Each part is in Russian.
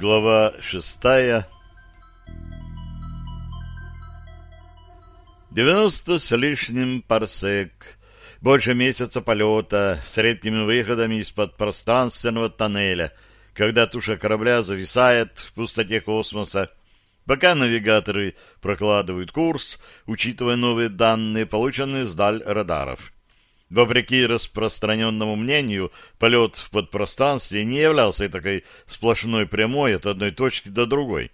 Глава шестая. Девяносто с лишним парсек. Больше месяца полета с редкими выходами из-под пространственного тоннеля, когда туша корабля зависает в пустоте космоса, пока навигаторы прокладывают курс, учитывая новые данные, полученные с даль радаров. Вопреки распространенному мнению, полет в подпространстве не являлся такой сплошной прямой от одной точки до другой,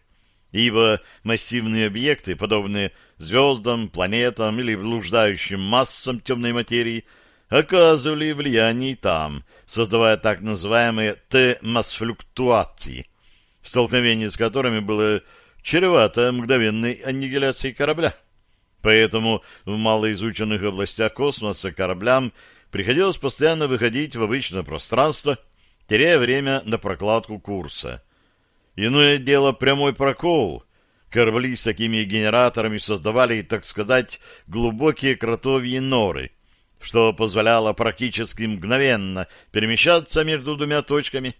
ибо массивные объекты, подобные звездам, планетам или блуждающим массам темной материи, оказывали влияние там, создавая так называемые Т-масфлюктуации, столкновение с которыми было чревато мгновенной аннигиляцией корабля. Поэтому в малоизученных областях космоса кораблям приходилось постоянно выходить в обычное пространство, теряя время на прокладку курса. Иное дело прямой прокол. Корабли с такими генераторами создавали, так сказать, глубокие кротовьи норы, что позволяло практически мгновенно перемещаться между двумя точками.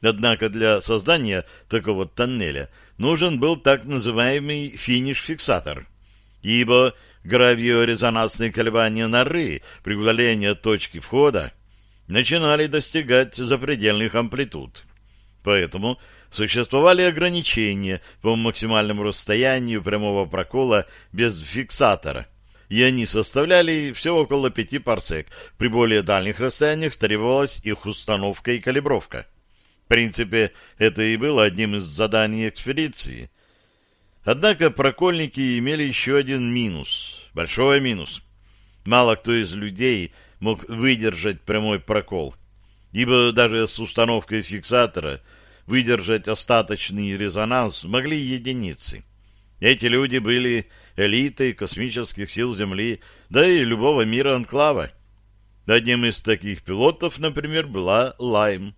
Однако для создания такого тоннеля нужен был так называемый финиш-фиксатор — ибо гравиорезонансные колебания норы при удалении точки входа начинали достигать запредельных амплитуд. Поэтому существовали ограничения по максимальному расстоянию прямого прокола без фиксатора, и они составляли всего около пяти парсек. При более дальних расстояниях требовалась их установка и калибровка. В принципе, это и было одним из заданий экспедиции. Однако прокольники имели еще один минус, большой минус. Мало кто из людей мог выдержать прямой прокол, ибо даже с установкой фиксатора выдержать остаточный резонанс могли единицы. Эти люди были элитой космических сил Земли, да и любого мира анклава. Одним из таких пилотов, например, была Лайм.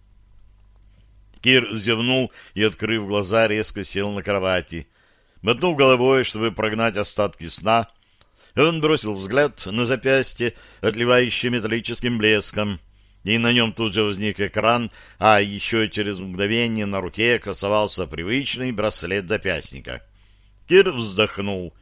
Кир зевнул и, открыв глаза, резко сел на кровати — Мотнув головой, чтобы прогнать остатки сна, он бросил взгляд на запястье, отливающее металлическим блеском, и на нем тут же возник экран, а еще через мгновение на руке красовался привычный браслет запястника. Кир вздохнул.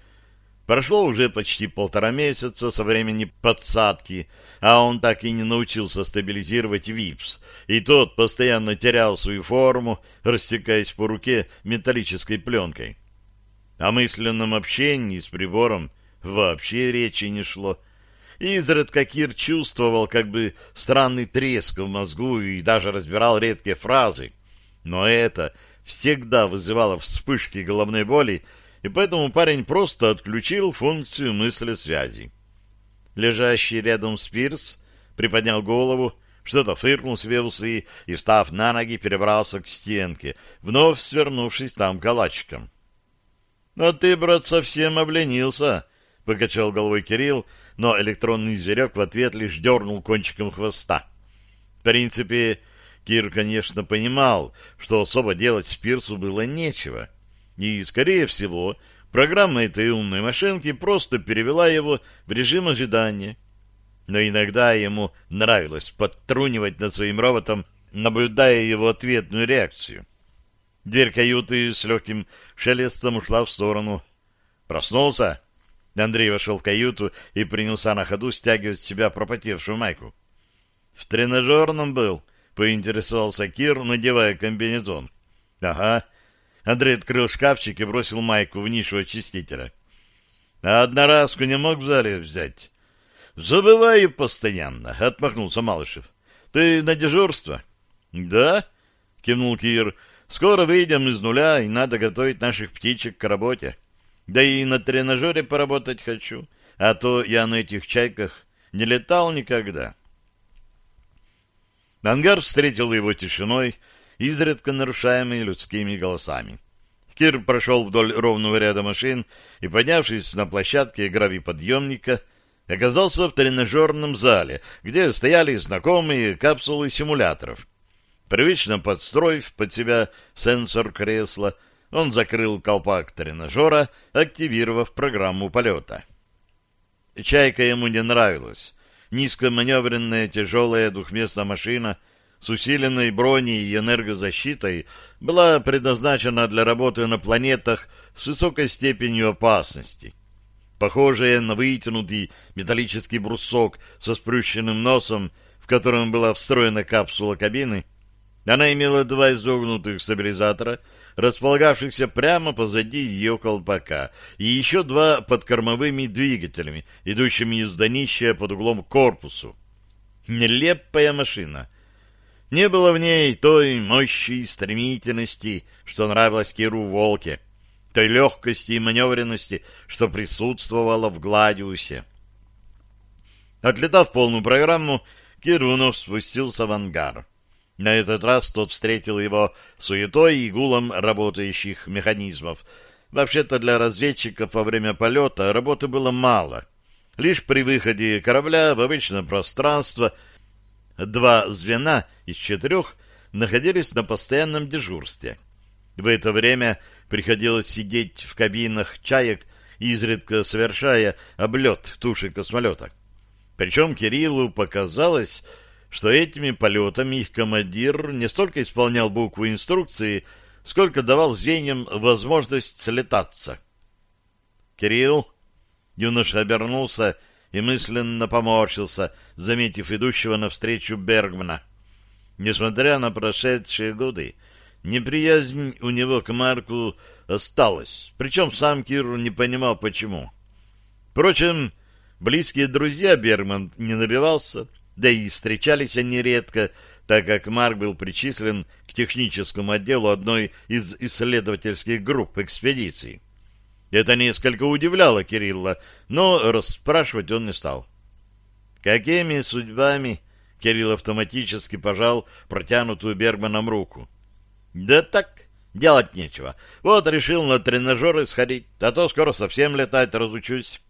Прошло уже почти полтора месяца со времени подсадки, а он так и не научился стабилизировать ВИПС, и тот постоянно терял свою форму, растекаясь по руке металлической пленкой. О мысленном общении с прибором вообще речи не шло. Изредка Кир чувствовал как бы странный треск в мозгу и даже разбирал редкие фразы. Но это всегда вызывало вспышки головной боли, и поэтому парень просто отключил функцию мысли связи. Лежащий рядом Спирс приподнял голову, что-то фыркнул себе в усы и, встав на ноги, перебрался к стенке, вновь свернувшись там калачиком. «А ты, брат, совсем обленился», — покачал головой Кирилл, но электронный зверек в ответ лишь дернул кончиком хвоста. В принципе, Кир, конечно, понимал, что особо делать Спирсу было нечего. И, скорее всего, программа этой умной машинки просто перевела его в режим ожидания. Но иногда ему нравилось подтрунивать над своим роботом, наблюдая его ответную реакцию. Дверь каюты с легким шелестом ушла в сторону. Проснулся. Андрей вошел в каюту и принялся на ходу стягивать с себя пропотевшую майку. В тренажерном был, поинтересовался Кир, надевая комбинезон. Ага. Андрей открыл шкафчик и бросил майку в нишу очистителя. А одноразку не мог в зале взять? Забываю постоянно, отмахнулся Малышев. Ты на дежурство? Да? кивнул Кир Скоро выйдем из нуля, и надо готовить наших птичек к работе. Да и на тренажере поработать хочу, а то я на этих чайках не летал никогда. Ангар встретил его тишиной, изредка нарушаемой людскими голосами. Кир прошел вдоль ровного ряда машин и, поднявшись на площадке гравиподъемника, оказался в тренажерном зале, где стояли знакомые капсулы симуляторов — Привычно подстроив под себя сенсор кресла, он закрыл колпак тренажера, активировав программу полета. Чайка ему не нравилась. Низкоманевренная тяжелая двухместная машина с усиленной броней и энергозащитой была предназначена для работы на планетах с высокой степенью опасности. Похожая на вытянутый металлический брусок со сплющенным носом, в котором была встроена капсула кабины, она имела два изогнутых стабилизатора, располагавшихся прямо позади ее колпака, и еще два под кормовыми двигателями, идущими из днища под углом к корпусу. Нелепая машина. Не было в ней той мощи и стремительности, что нравилось Киру «Волке», той легкости и маневренности, что присутствовало в «Гладиусе». Отлетав полную программу, Кирунов спустился в ангар. На этот раз тот встретил его суетой и гулом работающих механизмов. Вообще-то для разведчиков во время полета работы было мало. Лишь при выходе корабля в обычное пространство два звена из четырех находились на постоянном дежурстве. В это время приходилось сидеть в кабинах чаек, изредка совершая облет туши космолета. Причем Кириллу показалось, что этими полетами их командир не столько исполнял буквы инструкции, сколько давал звеньям возможность слетаться. «Кирилл!» Юноша обернулся и мысленно поморщился, заметив идущего навстречу Бергмана. Несмотря на прошедшие годы, неприязнь у него к Марку осталась, причем сам Кир не понимал, почему. Впрочем, близкие друзья Бергман не набивался, да и встречались они редко, так как Марк был причислен к техническому отделу одной из исследовательских групп экспедиций. Это несколько удивляло Кирилла, но расспрашивать он не стал. «Какими судьбами?» — Кирилл автоматически пожал протянутую Бергманом руку. «Да так, делать нечего. Вот решил на тренажеры сходить, а то скоро совсем летать разучусь».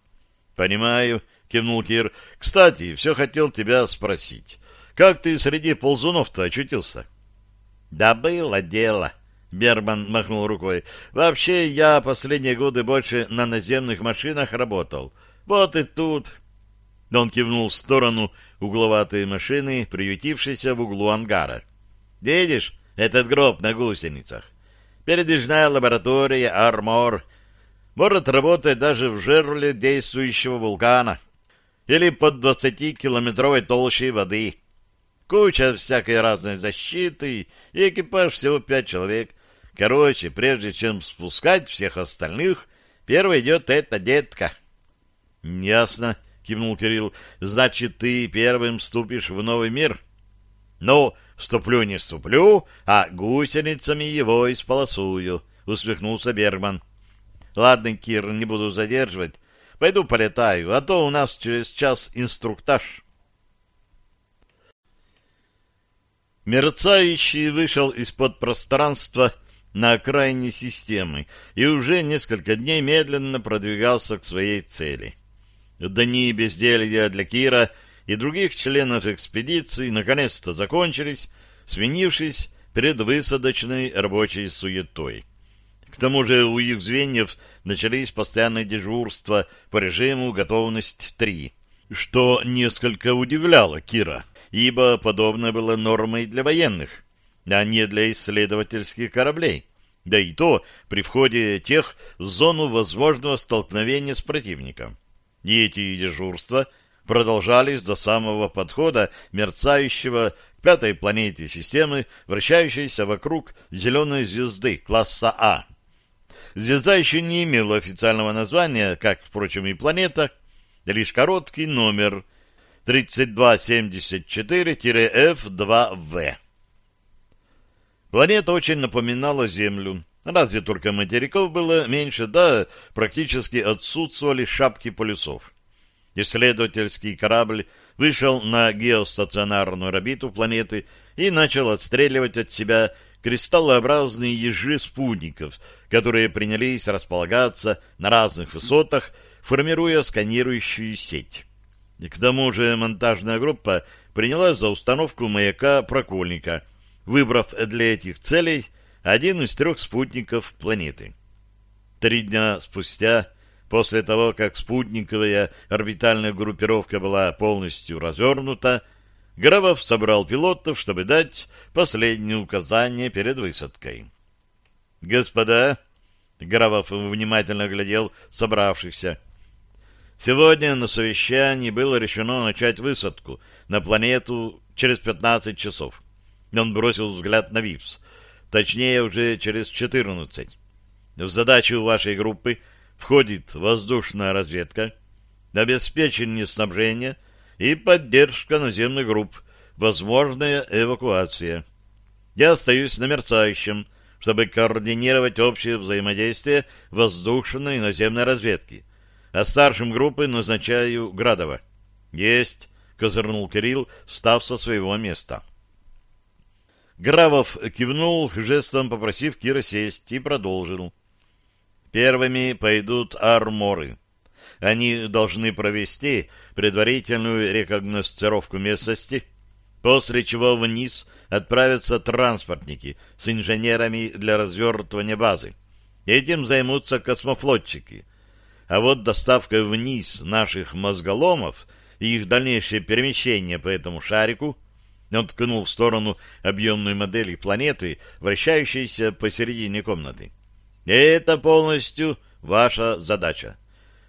«Понимаю», — кивнул Кир. — Кстати, все хотел тебя спросить. Как ты среди ползунов-то очутился? — Да было дело, — Берман махнул рукой. — Вообще, я последние годы больше на наземных машинах работал. Вот и тут... Он кивнул в сторону угловатой машины, приютившейся в углу ангара. — Видишь этот гроб на гусеницах? Передвижная лаборатория «Армор» может работать даже в жерле действующего вулкана. — или под 20-километровой толщей воды. Куча всякой разной защиты и экипаж всего пять человек. Короче, прежде чем спускать всех остальных, первый идет эта детка. — Ясно, — кивнул Кирилл. — Значит, ты первым ступишь в новый мир? — Ну, ступлю не ступлю, а гусеницами его исполосую, — усмехнулся Бергман. — Ладно, Кир, не буду задерживать. Пойду полетаю, а то у нас через час инструктаж. Мерцающий вышел из-под пространства на окраине системы и уже несколько дней медленно продвигался к своей цели. Дни безделья для Кира и других членов экспедиции наконец-то закончились, сменившись предвысадочной рабочей суетой. К тому же у их звеньев начались постоянные дежурства по режиму «Готовность-3», что несколько удивляло Кира, ибо подобное было нормой для военных, а не для исследовательских кораблей, да и то при входе тех в зону возможного столкновения с противником. И эти дежурства продолжались до самого подхода мерцающего к пятой планете системы, вращающейся вокруг зеленой звезды класса А. Звезда еще не имела официального названия, как, впрочем, и планета, лишь короткий номер 3274-F2V. Планета очень напоминала Землю, разве только материков было меньше, да практически отсутствовали шапки полюсов. Исследовательский корабль вышел на геостационарную орбиту планеты и начал отстреливать от себя кристаллообразные ежи спутников, которые принялись располагаться на разных высотах, формируя сканирующую сеть. И к тому же монтажная группа принялась за установку маяка «Прокольника», выбрав для этих целей один из трех спутников планеты. Три дня спустя, после того, как спутниковая орбитальная группировка была полностью развернута, Гравов собрал пилотов, чтобы дать последние указания перед высадкой. «Господа!» — Гравов внимательно глядел собравшихся. «Сегодня на совещании было решено начать высадку на планету через 15 часов». Он бросил взгляд на ВИПС. Точнее, уже через 14. В задачу вашей группы входит воздушная разведка, обеспечение снабжения и поддержка наземных групп, возможная эвакуация. Я остаюсь на мерцающем, чтобы координировать общее взаимодействие воздушной и наземной разведки. А старшим группы назначаю Градова. Есть, козырнул Кирилл, став со своего места. Гравов кивнул, жестом попросив Кира сесть, и продолжил. Первыми пойдут арморы. Они должны провести предварительную рекогносцировку местности, после чего вниз отправятся транспортники с инженерами для развертывания базы. Этим займутся космофлотчики. А вот доставка вниз наших мозголомов и их дальнейшее перемещение по этому шарику он ткнул в сторону объемной модели планеты, вращающейся посередине комнаты. Это полностью ваша задача.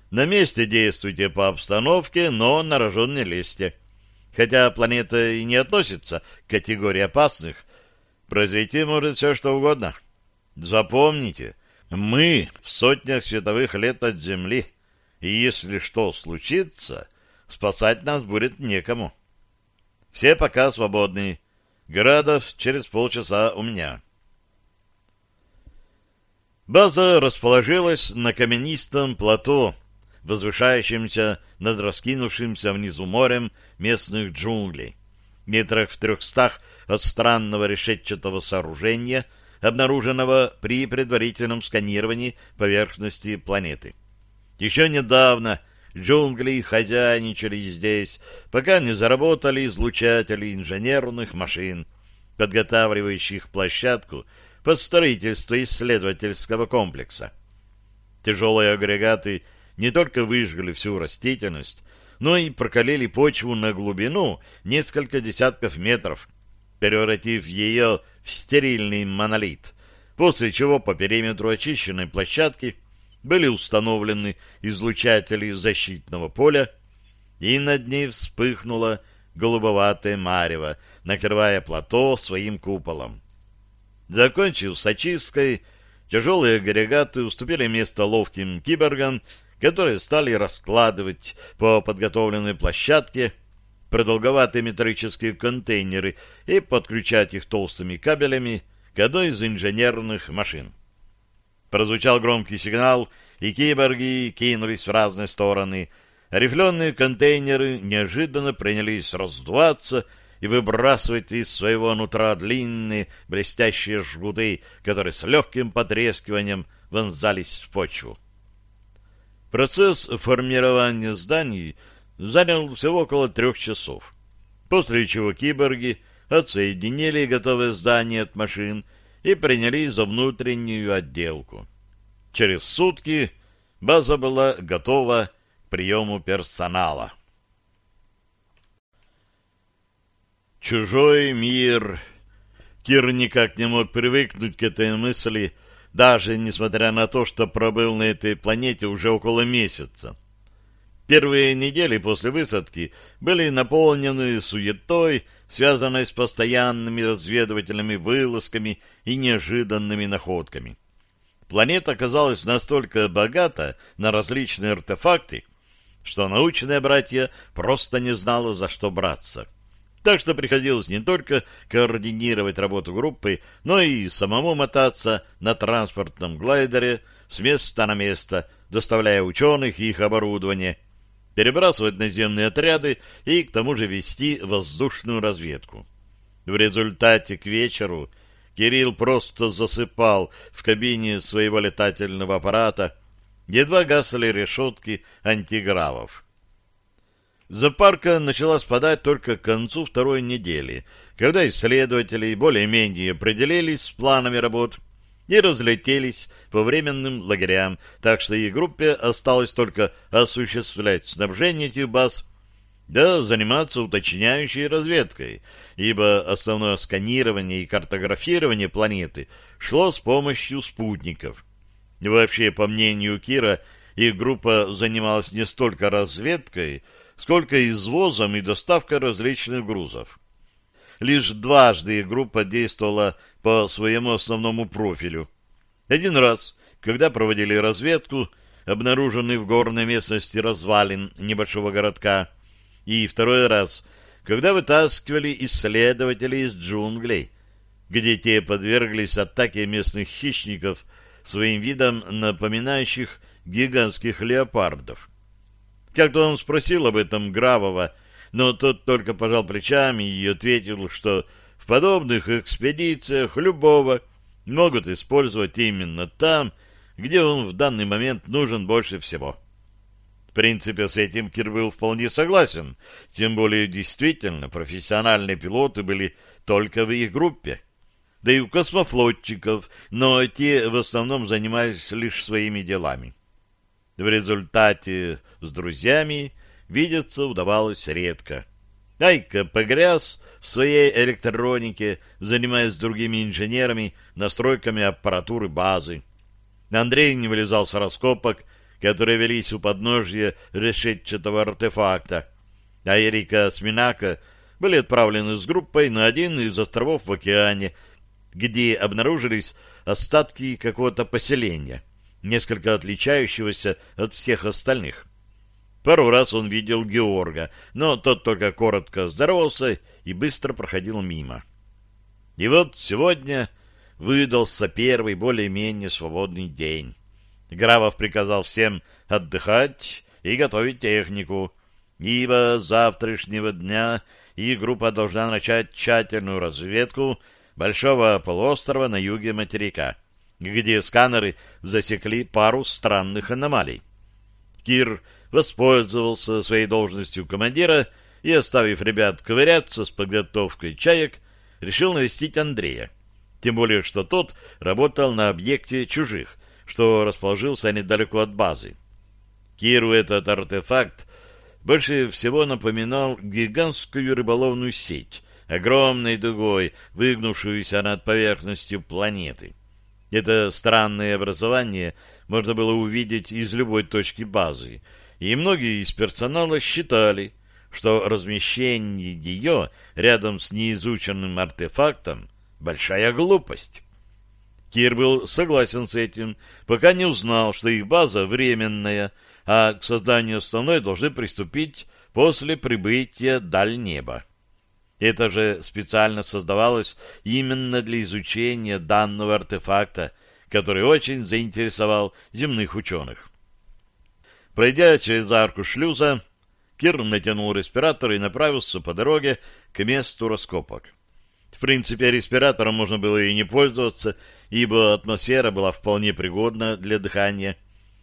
На месте действуйте по обстановке, но на рожон не лезьте. Хотя планета и не относится к категории опасных, произойти может все что угодно. Запомните, мы в сотнях световых лет от Земли, и если что случится, спасать нас будет некому. Все пока свободны. Градов через полчаса у меня. База расположилась на каменистом плато, возвышающемся над раскинувшимся внизу морем местных джунглей. Метрах в трехстах от странного решетчатого сооружения, обнаруженного при предварительном сканировании поверхности планеты. Еще недавно Джунгли хозяйничали здесь, пока не заработали излучатели инженерных машин, подготавливающих площадку под строительство исследовательского комплекса. Тяжелые агрегаты не только выжгли всю растительность, но и прокалили почву на глубину несколько десятков метров, превратив ее в стерильный монолит, после чего по периметру очищенной площадки – были установлены излучатели защитного поля, и над ней вспыхнуло голубоватое марево, накрывая плато своим куполом. Закончив с очисткой, тяжелые агрегаты уступили место ловким киборгам, которые стали раскладывать по подготовленной площадке продолговатые металлические контейнеры и подключать их толстыми кабелями к одной из инженерных машин. Прозвучал громкий сигнал, и киборги кинулись в разные стороны. Рифленые контейнеры неожиданно принялись раздуваться и выбрасывать из своего нутра длинные блестящие жгуты, которые с легким потрескиванием вонзались в почву. Процесс формирования зданий занял всего около трех часов, после чего киборги отсоединили готовое здание от машин и принялись за внутреннюю отделку. Через сутки база была готова к приему персонала. Чужой мир. Кир никак не мог привыкнуть к этой мысли, даже несмотря на то, что пробыл на этой планете уже около месяца. Первые недели после высадки были наполнены суетой, связанной с постоянными разведывательными вылазками и неожиданными находками. Планета оказалась настолько богата на различные артефакты, что научные братья просто не знала, за что браться. Так что приходилось не только координировать работу группы, но и самому мотаться на транспортном глайдере с места на место, доставляя ученых и их оборудование, перебрасывать наземные отряды и к тому же вести воздушную разведку. В результате к вечеру Кирилл просто засыпал в кабине своего летательного аппарата, едва гасли решетки антигравов. Запарка начала спадать только к концу второй недели, когда исследователи более-менее определились с планами работ и разлетелись по временным лагерям, так что их группе осталось только осуществлять снабжение этих баз да заниматься уточняющей разведкой, ибо основное сканирование и картографирование планеты шло с помощью спутников. Вообще, по мнению Кира, их группа занималась не столько разведкой, сколько извозом и доставкой различных грузов. Лишь дважды группа действовала по своему основному профилю. Один раз, когда проводили разведку, обнаруженный в горной местности развалин небольшого городка, и второй раз, когда вытаскивали исследователей из джунглей, где те подверглись атаке местных хищников своим видом напоминающих гигантских леопардов. Как-то он спросил об этом Гравова, но тот только пожал плечами и ответил, что в подобных экспедициях любого могут использовать именно там, где он в данный момент нужен больше всего. В принципе, с этим Кир был вполне согласен, тем более действительно профессиональные пилоты были только в их группе. Да и у космофлотчиков, но те в основном занимались лишь своими делами. В результате с друзьями видеться удавалось редко. Айка погряз в своей электронике, занимаясь другими инженерами настройками аппаратуры базы. Андрей не вылезал с раскопок, которые велись у подножья решетчатого артефакта, а Эрика с Минако были отправлены с группой на один из островов в океане, где обнаружились остатки какого-то поселения — несколько отличающегося от всех остальных. Пару раз он видел Георга, но тот только коротко здоровался и быстро проходил мимо. И вот сегодня выдался первый более-менее свободный день. Гравов приказал всем отдыхать и готовить технику, ибо с завтрашнего дня их группа должна начать тщательную разведку большого полуострова на юге материка — где сканеры засекли пару странных аномалий. Кир воспользовался своей должностью командира и, оставив ребят ковыряться с подготовкой чаек, решил навестить Андрея. Тем более, что тот работал на объекте чужих, что расположился недалеко от базы. Киру этот артефакт больше всего напоминал гигантскую рыболовную сеть, огромной дугой, выгнувшуюся над поверхностью планеты. Это странное образование можно было увидеть из любой точки базы, и многие из персонала считали, что размещение ее рядом с неизученным артефактом — большая глупость. Кир был согласен с этим, пока не узнал, что их база временная, а к созданию основной должны приступить после прибытия даль неба. Это же специально создавалось именно для изучения данного артефакта, который очень заинтересовал земных ученых. Пройдя через арку шлюза, Кир натянул респиратор и направился по дороге к месту раскопок. В принципе, респиратором можно было и не пользоваться, ибо атмосфера была вполне пригодна для дыхания.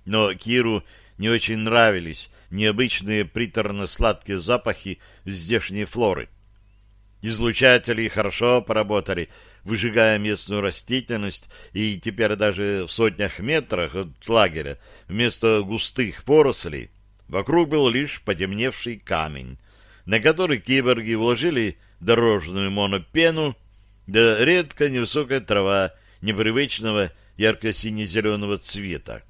Но Киру не очень нравились необычные приторно-сладкие запахи здешней флоры. Излучатели хорошо поработали, выжигая местную растительность, и теперь даже в сотнях метрах от лагеря вместо густых порослей вокруг был лишь потемневший камень, на который киборги вложили дорожную монопену, да редко невысокая трава непривычного ярко-сине-зеленого цвета.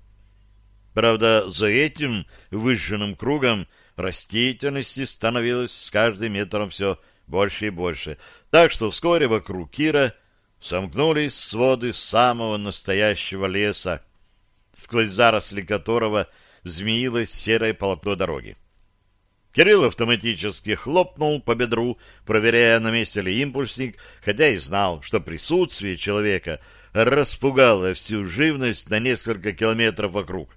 Правда, за этим выжженным кругом растительности становилось с каждым метром все больше и больше, так что вскоре вокруг Кира сомкнулись своды самого настоящего леса, сквозь заросли которого змеилось серое полотно дороги. Кирилл автоматически хлопнул по бедру, проверяя, на месте ли импульсник, хотя и знал, что присутствие человека распугало всю живность на несколько километров вокруг.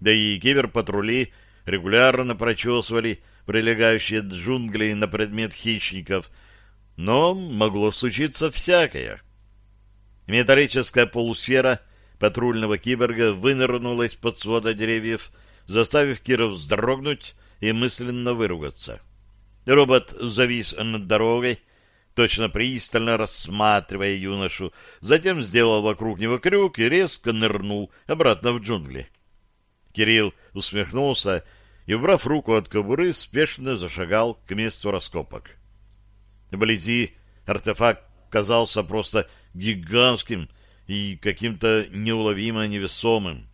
Да и киберпатрули регулярно прочесывали прилегающие джунгли на предмет хищников, но могло случиться всякое. Металлическая полусфера патрульного киборга вынырнула из-под свода деревьев, заставив Кира вздрогнуть и мысленно выругаться. Робот завис над дорогой, точно пристально рассматривая юношу, затем сделал вокруг него крюк и резко нырнул обратно в джунгли. Кирилл усмехнулся и, убрав руку от кобуры, спешно зашагал к месту раскопок. Вблизи артефакт казался просто гигантским и каким-то неуловимо невесомым.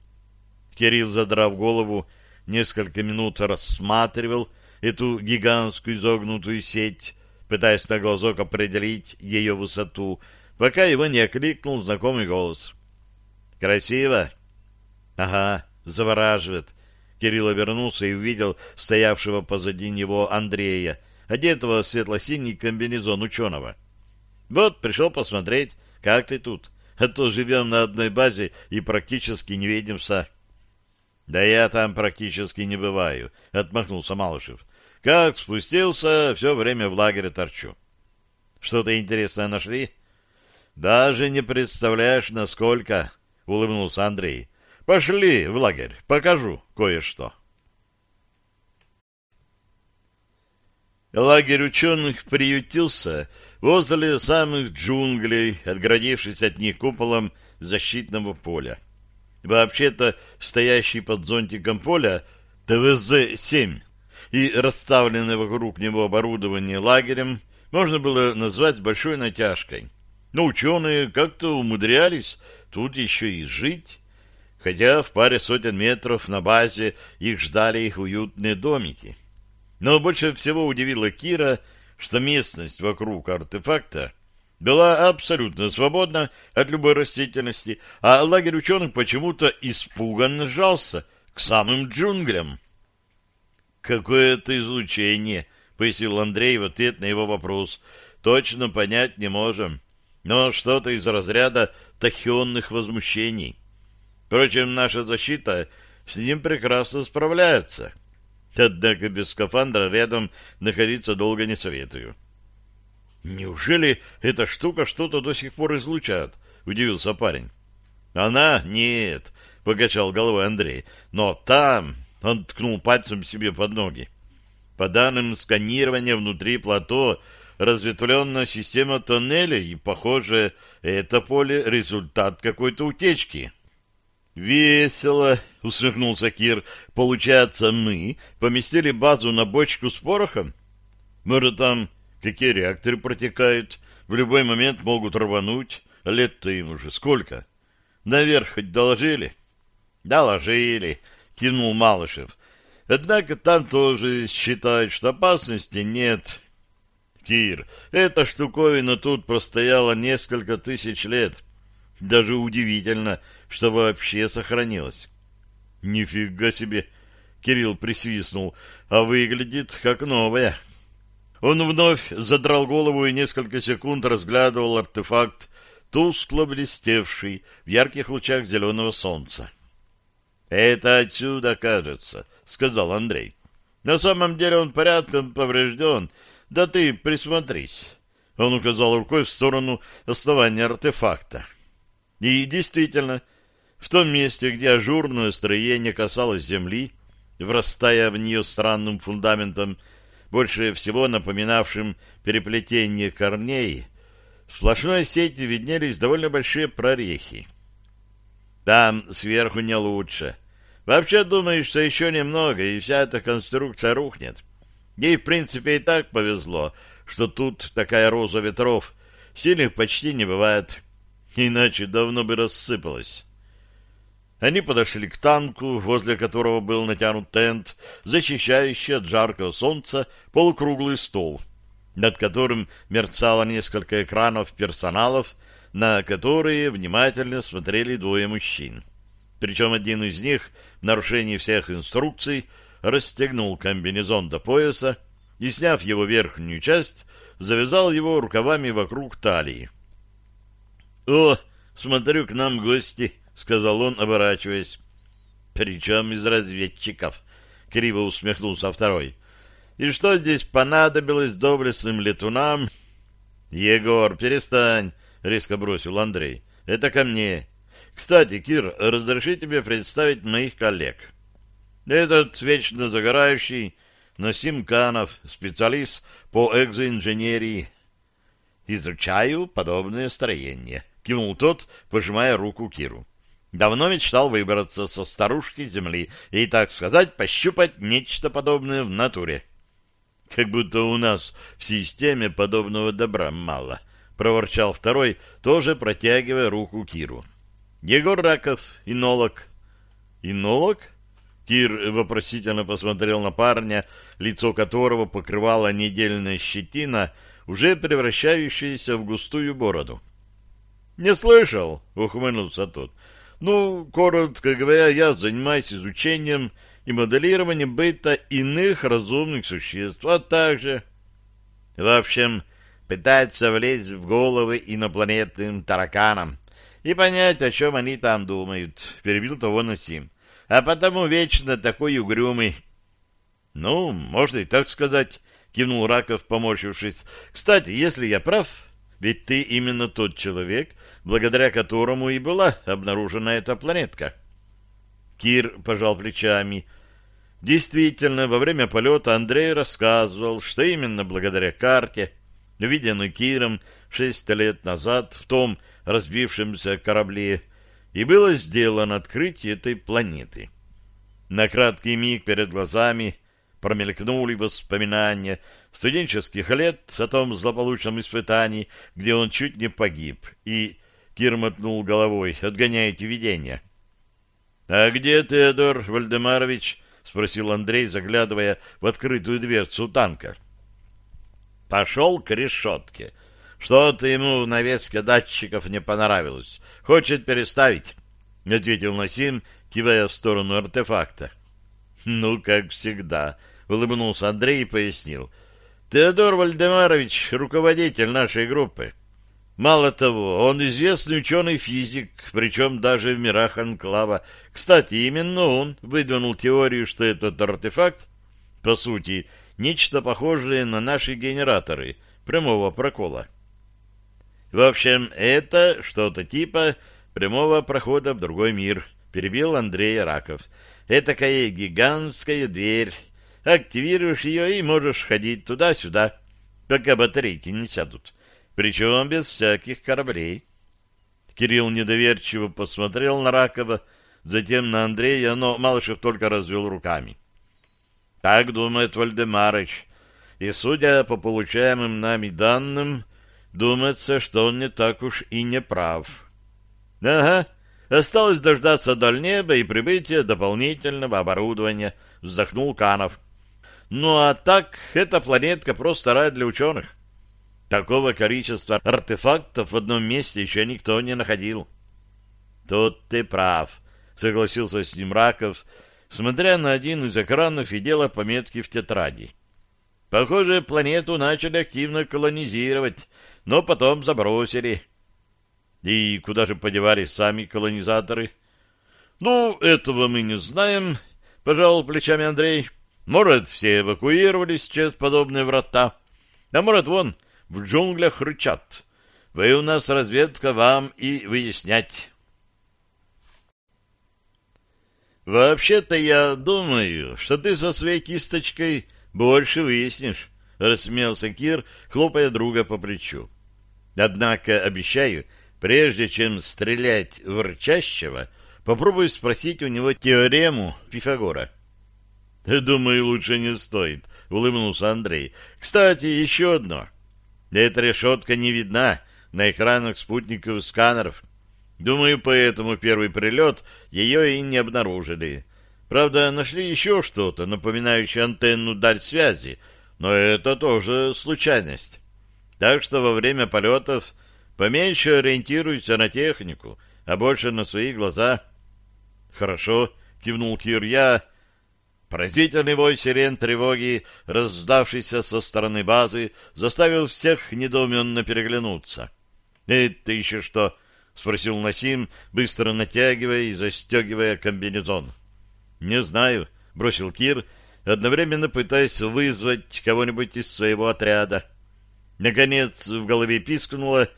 Кирилл, задрав голову, несколько минут рассматривал эту гигантскую изогнутую сеть, пытаясь на глазок определить ее высоту, пока его не окликнул знакомый голос. «Красиво?» «Ага, завораживает». Кирилл обернулся и увидел стоявшего позади него Андрея, одетого в светло-синий комбинезон ученого. «Вот, пришел посмотреть, как ты тут, а то живем на одной базе и практически не видимся». «Да я там практически не бываю», — отмахнулся Малышев. «Как спустился, все время в лагере торчу». «Что-то интересное нашли?» «Даже не представляешь, насколько», — улыбнулся Андрей. «Пошли в лагерь, покажу кое-что». Лагерь ученых приютился возле самых джунглей, отгородившись от них куполом защитного поля. Вообще-то стоящий под зонтиком поля ТВЗ-7 и расставленное вокруг него оборудование лагерем можно было назвать большой натяжкой. Но ученые как-то умудрялись тут еще и жить, хотя в паре сотен метров на базе их ждали их уютные домики. Но больше всего удивило Кира, что местность вокруг артефакта была абсолютно свободна от любой растительности, а лагерь ученых почему-то испуганно сжался к самым джунглям. «Какое-то излучение», — пояснил Андрей в ответ на его вопрос. «Точно понять не можем, но что-то из разряда тахионных возмущений. Впрочем, наша защита с ним прекрасно справляется. Однако без скафандра рядом находиться долго не советую». «Неужели эта штука что-то до сих пор излучает?» — удивился парень. «Она? Нет», — покачал головой Андрей. «Но там...» — он ткнул пальцем себе под ноги. «По данным сканирования внутри плато разветвленная система тоннелей, и, похоже, это поле — результат какой-то утечки». «Весело!» — усмехнулся Кир. «Получается, мы поместили базу на бочку с порохом? Может, там Какие реакторы протекают, в любой момент могут рвануть. Лет-то им уже сколько? Наверх хоть доложили? Доложили, кинул Малышев. Однако там тоже считают, что опасности нет. Кир, эта штуковина тут простояла несколько тысяч лет. Даже удивительно, что вообще сохранилась. Нифига себе! Кирилл присвистнул. А выглядит как новая. Он вновь задрал голову и несколько секунд разглядывал артефакт, тускло блестевший в ярких лучах зеленого солнца. «Это отсюда, кажется», — сказал Андрей. «На самом деле он порядком поврежден. Да ты присмотрись». Он указал рукой в сторону основания артефакта. И действительно, в том месте, где ажурное строение касалось земли, врастая в нее странным фундаментом, больше всего напоминавшим переплетение корней, в сплошной сети виднелись довольно большие прорехи. Там сверху не лучше. Вообще думаю, что еще немного, и вся эта конструкция рухнет. Ей, в принципе, и так повезло, что тут такая роза ветров. Сильных почти не бывает, иначе давно бы рассыпалась. Они подошли к танку, возле которого был натянут тент, защищающий от жаркого солнца полукруглый стол, над которым мерцало несколько экранов персоналов, на которые внимательно смотрели двое мужчин. Причем один из них, в нарушении всех инструкций, расстегнул комбинезон до пояса и, сняв его верхнюю часть, завязал его рукавами вокруг талии. — О, смотрю, к нам гости! — сказал он, оборачиваясь. — Причем из разведчиков, — криво усмехнулся второй. — И что здесь понадобилось доблестным летунам? — Егор, перестань, — резко бросил Андрей. — Это ко мне. Кстати, Кир, разреши тебе представить моих коллег. Этот вечно загорающий Насим Канов, специалист по экзоинженерии. Изучаю подобное строение, кивнул тот, пожимая руку Киру. Давно мечтал выбраться со старушки земли и, так сказать, пощупать нечто подобное в натуре. Как будто у нас в системе подобного добра мало, — проворчал второй, тоже протягивая руку Киру. Егор Раков, инолог. Инолог? Кир вопросительно посмотрел на парня, лицо которого покрывала недельная щетина, уже превращающаяся в густую бороду. — Не слышал, — ухмыльнулся тот. — Ну, коротко говоря, я занимаюсь изучением и моделированием быта иных разумных существ, а также... В общем, пытается влезть в головы инопланетным тараканам и понять, о чем они там думают, — перебил того Насим. — А потому вечно такой угрюмый. — Ну, можно и так сказать, — кивнул Раков, поморщившись. — Кстати, если я прав, ведь ты именно тот человек, благодаря которому и была обнаружена эта планетка. Кир пожал плечами. Действительно, во время полета Андрей рассказывал, что именно благодаря карте, увиденной Киром шесть лет назад в том разбившемся корабле, и было сделано открытие этой планеты. На краткий миг перед глазами промелькнули воспоминания студенческих лет о том злополучном испытании, где он чуть не погиб, и Кир мотнул головой, отгоняя эти видения. — А где Теодор Вальдемарович? — спросил Андрей, заглядывая в открытую дверцу танка. — Пошел к решетке. Что-то ему в навеске датчиков не понравилось. Хочет переставить, — ответил Насим, кивая в сторону артефакта. — Ну, как всегда, — улыбнулся Андрей и пояснил. — Теодор Вальдемарович — руководитель нашей группы. Мало того, он известный ученый-физик, причем даже в мирах Анклава. Кстати, именно он выдвинул теорию, что этот артефакт, по сути, нечто похожее на наши генераторы прямого прокола. В общем, это что-то типа прямого прохода в другой мир, перебил Андрей Раков. Этакая гигантская дверь. Активируешь ее и можешь ходить туда-сюда, пока батарейки не сядут причем без всяких кораблей. Кирилл недоверчиво посмотрел на Ракова, затем на Андрея, но Малышев только развел руками. Так думает Вальдемарыч, и, судя по получаемым нами данным, думается, что он не так уж и не прав. — Ага, осталось дождаться даль неба и прибытия дополнительного оборудования, — вздохнул Канов. — Ну а так, эта планетка просто рай для ученых. Такого количества артефактов в одном месте еще никто не находил. Тут ты прав, согласился с ним Раков, смотря на один из экранов и делая пометки в тетради. Похоже, планету начали активно колонизировать, но потом забросили. И куда же подевались сами колонизаторы? Ну, этого мы не знаем, пожал плечами Андрей. Может, все эвакуировались через подобные врата. А может, вон, в джунглях рычат. Вы у нас разведка, вам и выяснять. Вообще-то я думаю, что ты со своей кисточкой больше выяснишь, рассмеялся Кир, хлопая друга по плечу. Однако обещаю, прежде чем стрелять в рычащего, попробую спросить у него теорему Пифагора. Думаю, лучше не стоит, улыбнулся Андрей. Кстати, еще одно. Эта решетка не видна на экранах спутниковых сканеров. Думаю, поэтому первый прилет ее и не обнаружили. Правда, нашли еще что-то, напоминающее антенну даль связи, но это тоже случайность. Так что во время полетов поменьше ориентируйся на технику, а больше на свои глаза. — Хорошо, — кивнул Кир, — я Поразительный вой сирен тревоги, раздавшийся со стороны базы, заставил всех недоуменно переглянуться. «Это еще что?» — спросил Насим, быстро натягивая и застегивая комбинезон. «Не знаю», — бросил Кир, одновременно пытаясь вызвать кого-нибудь из своего отряда. Наконец в голове пискнуло,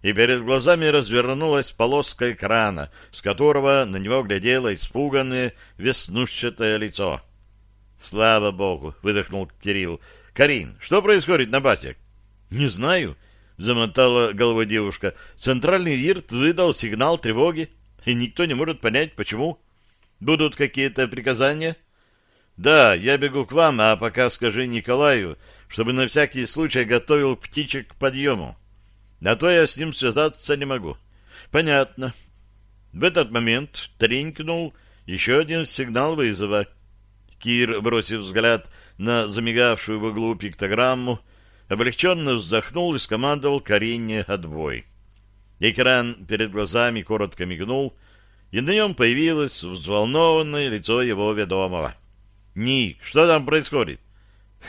и перед глазами развернулась полоска экрана, с которого на него глядело испуганное веснушчатое лицо. Слава богу, выдохнул Кирилл. Карин, что происходит на базе? Не знаю, замотала головой девушка. Центральный вирт выдал сигнал тревоги. и никто не может понять, почему. Будут какие-то приказания? Да, я бегу к вам, а пока скажи Николаю, чтобы на всякий случай готовил птичек к подъему. На то я с ним связаться не могу. Понятно. В этот момент тренькнул еще один сигнал вызова. Кир, бросив взгляд на замигавшую в углу пиктограмму, облегченно вздохнул и скомандовал Карине отбой. Экран перед глазами коротко мигнул, и на нем появилось взволнованное лицо его ведомого. «Ник, что там происходит?»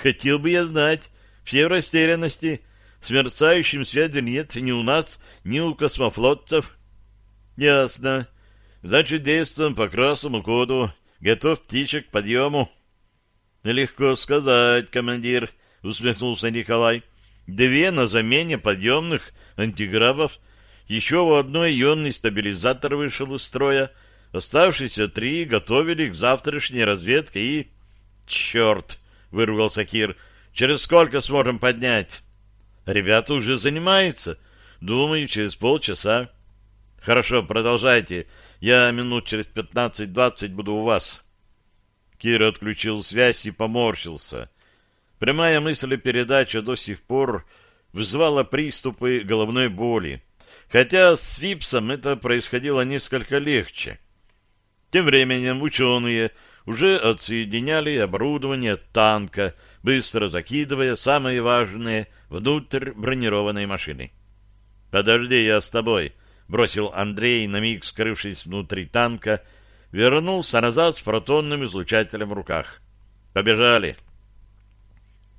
«Хотел бы я знать. Все в растерянности. С мерцающим связи нет ни у нас, ни у космофлотцев». «Ясно. Значит, действуем по красному коду. Готов птичек к подъему». «Легко сказать, командир», — усмехнулся Николай. «Две на замене подъемных антиграбов. Еще у одной ионный стабилизатор вышел из строя. Оставшиеся три готовили к завтрашней разведке и...» «Черт!» — выругался Кир. «Через сколько сможем поднять?» «Ребята уже занимаются. Думаю, через полчаса». «Хорошо, продолжайте. Я минут через пятнадцать-двадцать буду у вас». Кир отключил связь и поморщился. Прямая мысль передача до сих пор вызывала приступы головной боли, хотя с Випсом это происходило несколько легче. Тем временем ученые уже отсоединяли оборудование танка, быстро закидывая самые важные внутрь бронированной машины. «Подожди, я с тобой», — бросил Андрей, на миг скрывшись внутри танка, вернулся назад с протонным излучателем в руках. «Побежали!»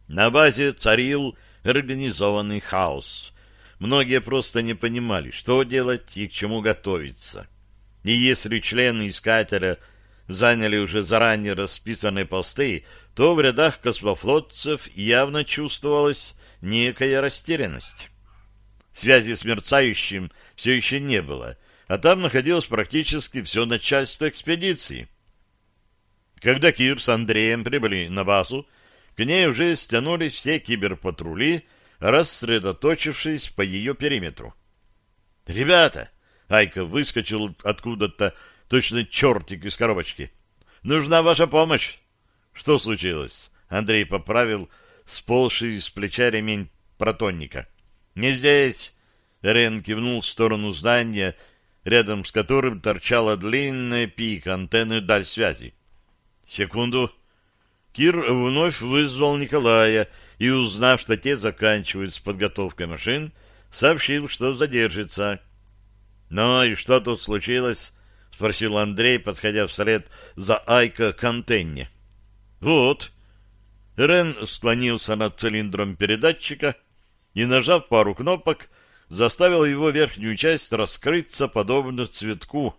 На базе царил организованный хаос. Многие просто не понимали, что делать и к чему готовиться. И если члены искателя заняли уже заранее расписанные посты, то в рядах космофлотцев явно чувствовалась некая растерянность. Связи с мерцающим все еще не было, а там находилось практически все начальство экспедиции. Когда Кир с Андреем прибыли на базу, к ней уже стянулись все киберпатрули, рассредоточившись по ее периметру. «Ребята!» — Айка выскочил откуда-то, точно чертик из коробочки. «Нужна ваша помощь!» «Что случилось?» — Андрей поправил сползший с плеча ремень протонника. «Не здесь!» — Рен кивнул в сторону здания, рядом с которым торчала длинная пика антенны даль связи. «Секунду!» Кир вновь вызвал Николая и, узнав, что те заканчивают с подготовкой машин, сообщил, что задержится. «Ну и что тут случилось?» — спросил Андрей, подходя вслед за Айко к антенне. «Вот». Рен склонился над цилиндром передатчика и, нажав пару кнопок, заставил его верхнюю часть раскрыться подобно цветку.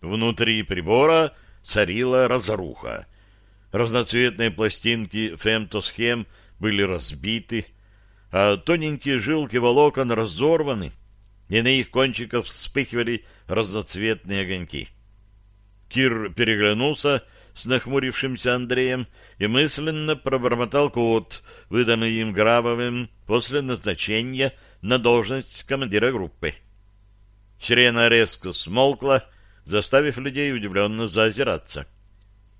Внутри прибора царила разруха. Разноцветные пластинки фемтосхем были разбиты, а тоненькие жилки волокон разорваны, и на их кончиках вспыхивали разноцветные огоньки. Кир переглянулся с нахмурившимся Андреем и мысленно пробормотал код, выданный им Грабовым после назначения на должность командира группы. Сирена резко смолкла, заставив людей удивленно заозираться. —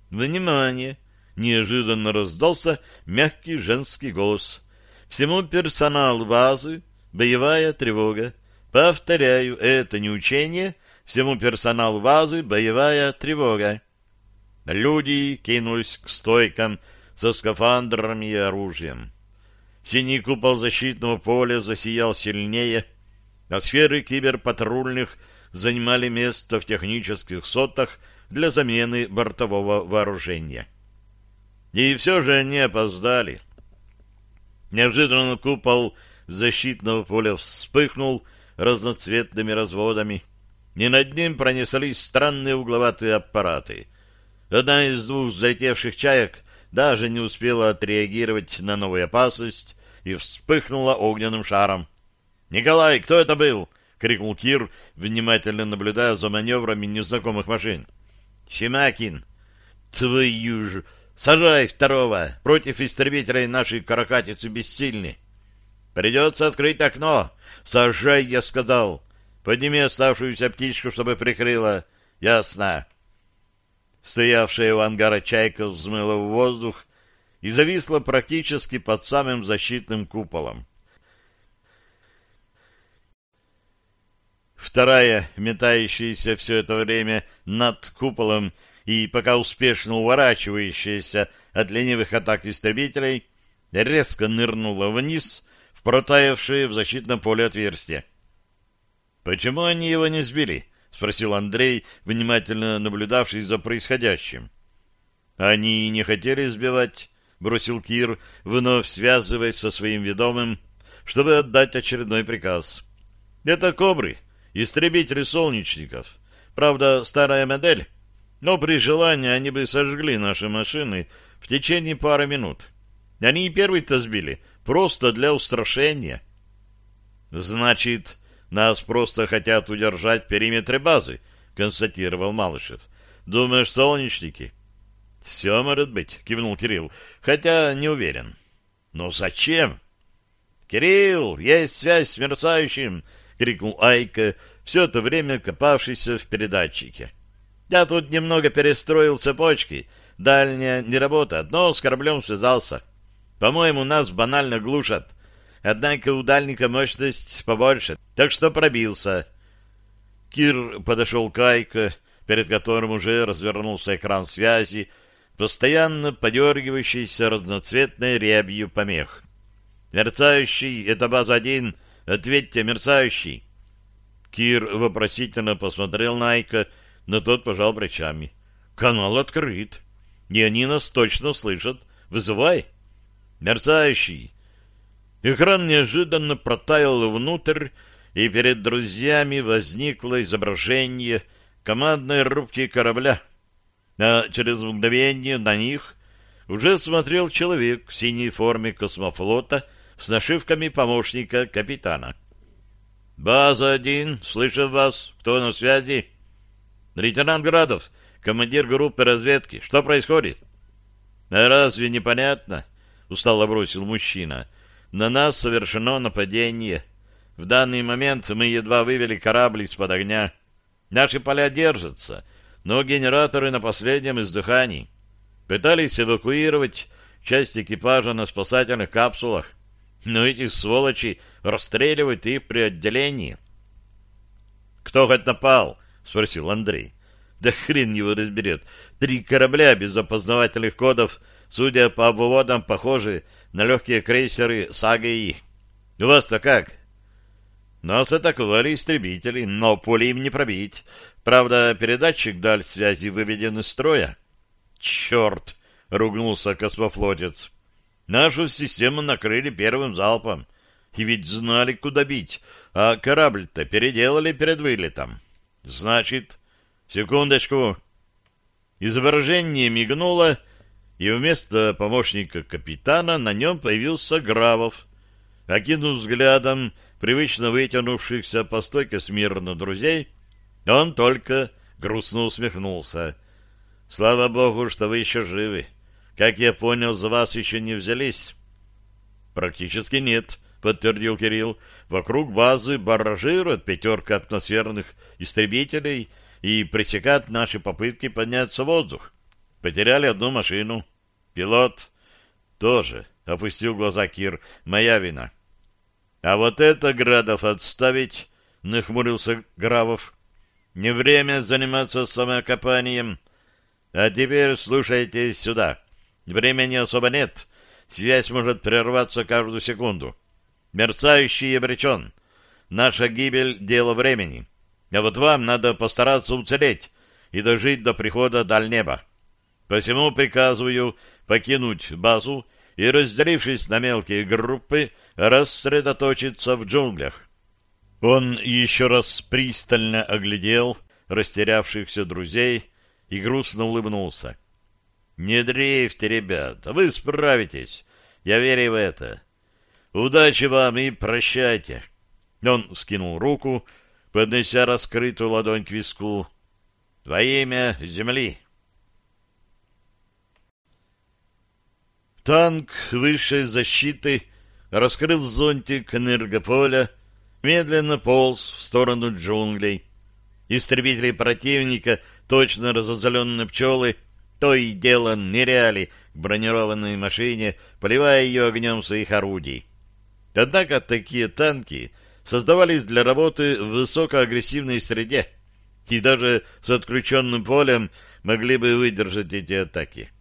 «Внимание!» — неожиданно раздался мягкий женский голос. «Всему персоналу базы боевая тревога. Повторяю, это не учение. Всему персоналу базы боевая тревога». Люди кинулись к стойкам со скафандрами и оружием. Синий купол защитного поля засиял сильнее, а сферы киберпатрульных занимали место в технических сотах для замены бортового вооружения. И все же они опоздали. Неожиданно купол защитного поля вспыхнул разноцветными разводами, и над ним пронеслись странные угловатые аппараты. Одна из двух залетевших чаек даже не успела отреагировать на новую опасность и вспыхнула огненным шаром. «Николай, кто это был?» — крикнул Кир, внимательно наблюдая за маневрами незнакомых машин. Семакин, твою ж... Сажай второго. Против истребителей нашей каракатицы бессильны. Придется открыть окно. Сажай, я сказал. Подними оставшуюся птичку, чтобы прикрыла. Ясно. Стоявшая у ангара чайка взмыла в воздух и зависла практически под самым защитным куполом. Вторая, метающаяся все это время над куполом и пока успешно уворачивающаяся от ленивых атак истребителей, резко нырнула вниз в протаявшее в защитном поле отверстие. «Почему они его не сбили?» — спросил Андрей, внимательно наблюдавший за происходящим. «Они не хотели сбивать», — бросил Кир, вновь связываясь со своим ведомым, чтобы отдать очередной приказ. «Это кобры, истребители солнечников. Правда, старая модель, но при желании они бы сожгли наши машины в течение пары минут. Они и первый-то сбили, просто для устрашения». «Значит, нас просто хотят удержать в периметре базы, констатировал Малышев. Думаешь, солнечники? Все может быть, кивнул Кирилл, хотя не уверен. Но зачем? Кирилл, есть связь с мерцающим, крикнул Айка, все это время копавшийся в передатчике. Я тут немного перестроил цепочки. Дальняя не работает, но с кораблем связался. По-моему, нас банально глушат. Однако у дальника мощность побольше, так что пробился. Кир подошел к Айко, перед которым уже развернулся экран связи, постоянно подергивающийся разноцветной рябью помех. «Мерцающий, это база один, ответьте, мерцающий!» Кир вопросительно посмотрел на Айка, но тот пожал плечами. «Канал открыт, и они нас точно слышат. Вызывай!» «Мерцающий, Экран неожиданно протаял внутрь, и перед друзьями возникло изображение командной рубки корабля. А через мгновение на них уже смотрел человек в синей форме космофлота с нашивками помощника капитана. «База один, слышу вас. Кто на связи?» «Лейтенант Градов, командир группы разведки. Что происходит?» «А разве непонятно?» — устало бросил мужчина — на нас совершено нападение. В данный момент мы едва вывели корабль из-под огня. Наши поля держатся, но генераторы на последнем издыхании. Пытались эвакуировать часть экипажа на спасательных капсулах, но эти сволочи расстреливают их при отделении. «Кто хоть напал?» — спросил Андрей. «Да хрен его разберет. Три корабля без опознавательных кодов — Судя по обводам, похожи на легкие крейсеры «Сага» и У вас-то как? Нас атаковали истребители, но пули им не пробить. Правда, передатчик даль связи выведен из строя. Черт! — ругнулся космофлотец. Нашу систему накрыли первым залпом. И ведь знали, куда бить, а корабль-то переделали перед вылетом. Значит, секундочку. Изображение мигнуло, и вместо помощника капитана на нем появился Гравов. Окинув взглядом привычно вытянувшихся по стойке смирно друзей, он только грустно усмехнулся. «Слава богу, что вы еще живы. Как я понял, за вас еще не взялись?» «Практически нет», — подтвердил Кирилл. «Вокруг базы барражирует пятерка атмосферных истребителей и пресекает наши попытки подняться в воздух. Потеряли одну машину. Пилот тоже, опустил глаза Кир. Моя вина. А вот это, Градов, отставить, нахмурился Гравов. Не время заниматься самокопанием. А теперь слушайте сюда. Времени особо нет. Связь может прерваться каждую секунду. Мерцающий обречен. Наша гибель — дело времени. А вот вам надо постараться уцелеть и дожить до прихода Дальнеба. Посему приказываю покинуть базу и, разделившись на мелкие группы, рассредоточиться в джунглях. Он еще раз пристально оглядел растерявшихся друзей и грустно улыбнулся. «Не дрейфьте, ребята, вы справитесь. Я верю в это. Удачи вам и прощайте». Он скинул руку, поднеся раскрытую ладонь к виску. «Во имя земли!» Танк высшей защиты раскрыл зонтик энергополя медленно полз в сторону джунглей. Истребители противника, точно разозленные пчелы, то и дело ныряли к бронированной машине, поливая ее огнем своих орудий. Однако такие танки создавались для работы в высокоагрессивной среде, и даже с отключенным полем могли бы выдержать эти атаки.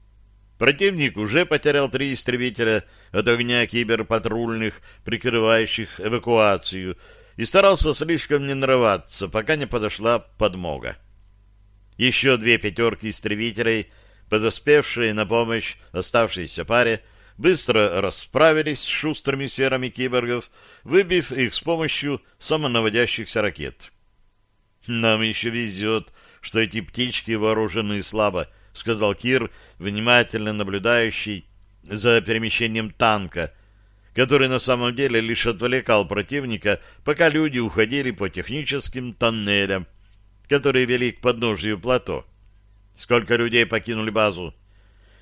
Противник уже потерял три истребителя от огня киберпатрульных, прикрывающих эвакуацию, и старался слишком не нарываться, пока не подошла подмога. Еще две пятерки истребителей, подоспевшие на помощь оставшейся паре, быстро расправились с шустрыми сферами киборгов, выбив их с помощью самонаводящихся ракет. «Нам еще везет, что эти птички вооружены слабо», — сказал Кир, внимательно наблюдающий за перемещением танка, который на самом деле лишь отвлекал противника, пока люди уходили по техническим тоннелям, которые вели к подножию плато. «Сколько людей покинули базу?»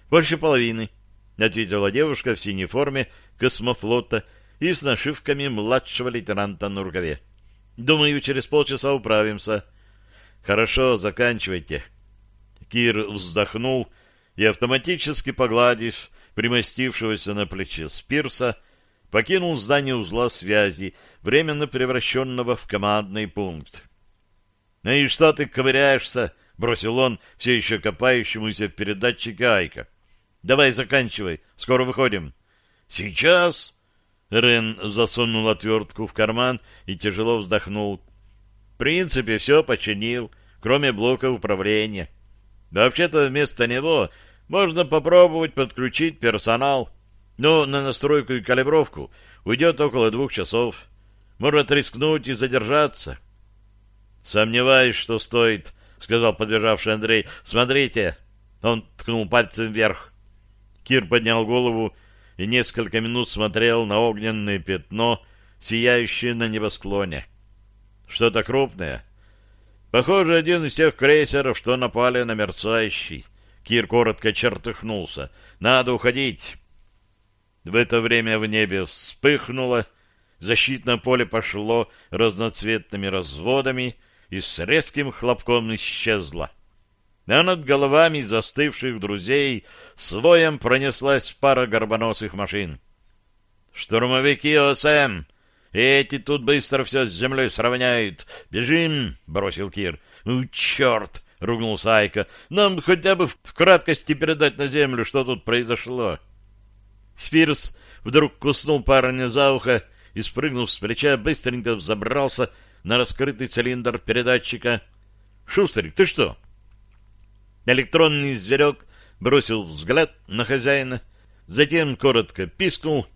«Больше половины», — ответила девушка в синей форме космофлота и с нашивками младшего лейтенанта на рукаве. «Думаю, через полчаса управимся». «Хорошо, заканчивайте». Кир вздохнул и, автоматически погладив примостившегося на плече Спирса, покинул здание узла связи, временно превращенного в командный пункт. «Ну и что ты ковыряешься?» — бросил он все еще копающемуся в передатчике Айка. Давай заканчивай, скоро выходим. Сейчас? Рен засунул отвертку в карман и тяжело вздохнул. В принципе, все починил, кроме блока управления. Вообще-то вместо него можно попробовать подключить персонал. Но на настройку и калибровку уйдет около двух часов. Может рискнуть и задержаться. Сомневаюсь, что стоит, — сказал подбежавший Андрей. — Смотрите. Он ткнул пальцем вверх. Кир поднял голову и несколько минут смотрел на огненное пятно, сияющее на небосклоне. Что-то крупное. Похоже, один из тех крейсеров, что напали на мерцающий. Кир коротко чертыхнулся. Надо уходить. В это время в небе вспыхнуло, защитное поле пошло разноцветными разводами и с резким хлопком исчезло а над головами застывших друзей своем пронеслась пара горбоносых машин. «Штурмовики ОСМ! Эти тут быстро все с землей сравняют! Бежим!» — бросил Кир. «Ну, черт!» — ругнулся Айка. «Нам хотя бы в краткости передать на землю, что тут произошло». Спирс вдруг куснул парня за ухо и, спрыгнув с плеча, быстренько взобрался на раскрытый цилиндр передатчика. «Шустрик, ты что?» Электронный зверек бросил взгляд на хозяина, затем коротко пискнул,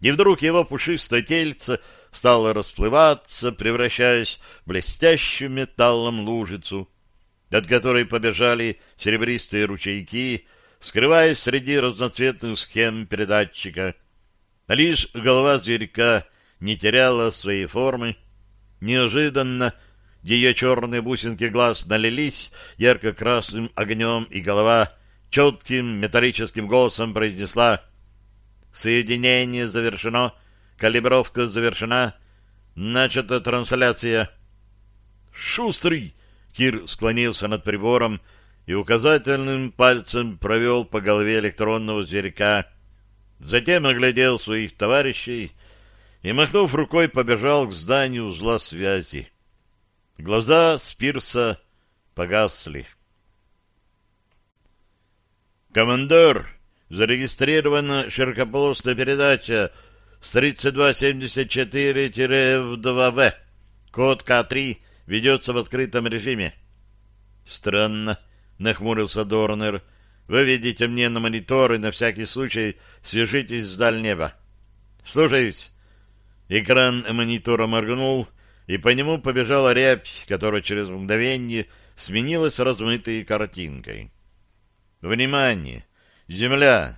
и вдруг его пушистое тельце стало расплываться, превращаясь в блестящую металлом лужицу, от которой побежали серебристые ручейки, скрываясь среди разноцветных схем передатчика. лишь голова зверька не теряла своей формы. Неожиданно ее черные бусинки глаз налились ярко-красным огнем, и голова четким металлическим голосом произнесла «Соединение завершено, калибровка завершена, начата трансляция». «Шустрый!» — Кир склонился над прибором и указательным пальцем провел по голове электронного зверька. Затем оглядел своих товарищей и, махнув рукой, побежал к зданию узла связи. Глаза Спирса погасли. «Командор, зарегистрирована широкополосная передача с 3274-F2В. Код К3 ведется в открытом режиме». «Странно», — нахмурился Дорнер. «Выведите мне на монитор и на всякий случай свяжитесь с дальнего». «Слушаюсь». Экран монитора моргнул, — и по нему побежала рябь, которая через мгновение сменилась размытой картинкой. Внимание! Земля!